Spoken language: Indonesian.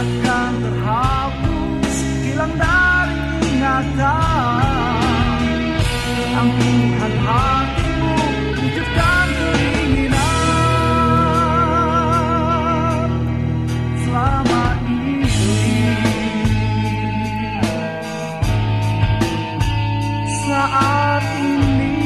akan terhapus hilang dari ingatan Angkuhan hatimu wujudkan keinginan. Selama ini Saat ini.